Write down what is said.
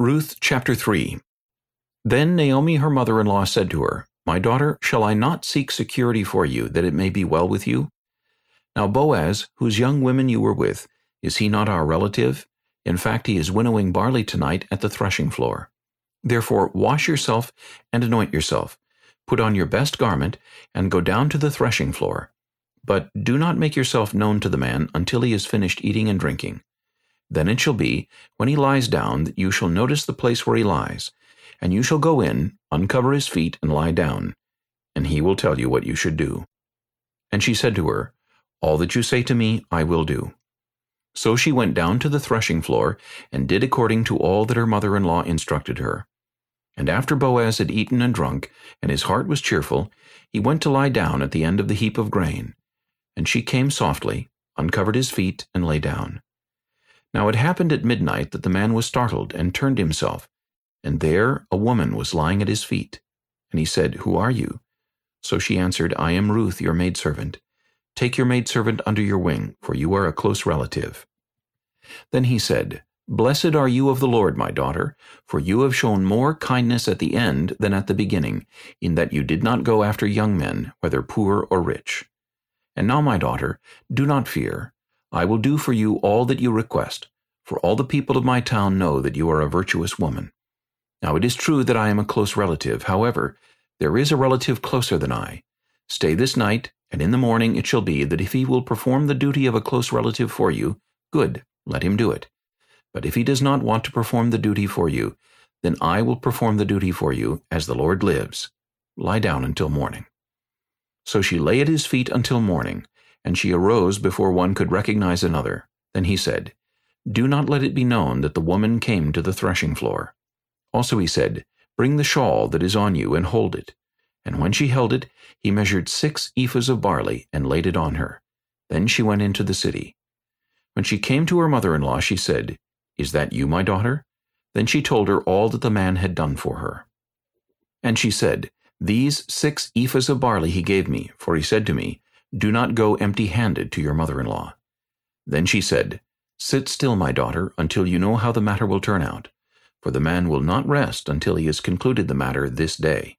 Ruth chapter 3 Then Naomi her mother-in-law said to her, My daughter, shall I not seek security for you, that it may be well with you? Now Boaz, whose young women you were with, is he not our relative? In fact, he is winnowing barley tonight at the threshing floor. Therefore wash yourself and anoint yourself. Put on your best garment, and go down to the threshing floor. But do not make yourself known to the man until he has finished eating and drinking. Then it shall be, when he lies down, that you shall notice the place where he lies, and you shall go in, uncover his feet, and lie down, and he will tell you what you should do. And she said to her, All that you say to me I will do. So she went down to the threshing floor, and did according to all that her mother-in-law instructed her. And after Boaz had eaten and drunk, and his heart was cheerful, he went to lie down at the end of the heap of grain. And she came softly, uncovered his feet, and lay down. Now it happened at midnight that the man was startled, and turned himself. And there a woman was lying at his feet. And he said, Who are you? So she answered, I am Ruth, your maidservant. Take your maidservant under your wing, for you are a close relative. Then he said, Blessed are you of the Lord, my daughter, for you have shown more kindness at the end than at the beginning, in that you did not go after young men, whether poor or rich. And now, my daughter, do not fear. I will do for you all that you request, for all the people of my town know that you are a virtuous woman. Now it is true that I am a close relative, however, there is a relative closer than I. Stay this night, and in the morning it shall be that if he will perform the duty of a close relative for you, good, let him do it. But if he does not want to perform the duty for you, then I will perform the duty for you, as the Lord lives. Lie down until morning. So she lay at his feet until morning, and she arose before one could recognize another. Then he said, Do not let it be known that the woman came to the threshing floor. Also he said, Bring the shawl that is on you and hold it. And when she held it, he measured six ephahs of barley and laid it on her. Then she went into the city. When she came to her mother-in-law, she said, Is that you, my daughter? Then she told her all that the man had done for her. And she said, These six ephahs of barley he gave me, for he said to me, Do not go empty-handed to your mother-in-law. Then she said, Sit still, my daughter, until you know how the matter will turn out, for the man will not rest until he has concluded the matter this day.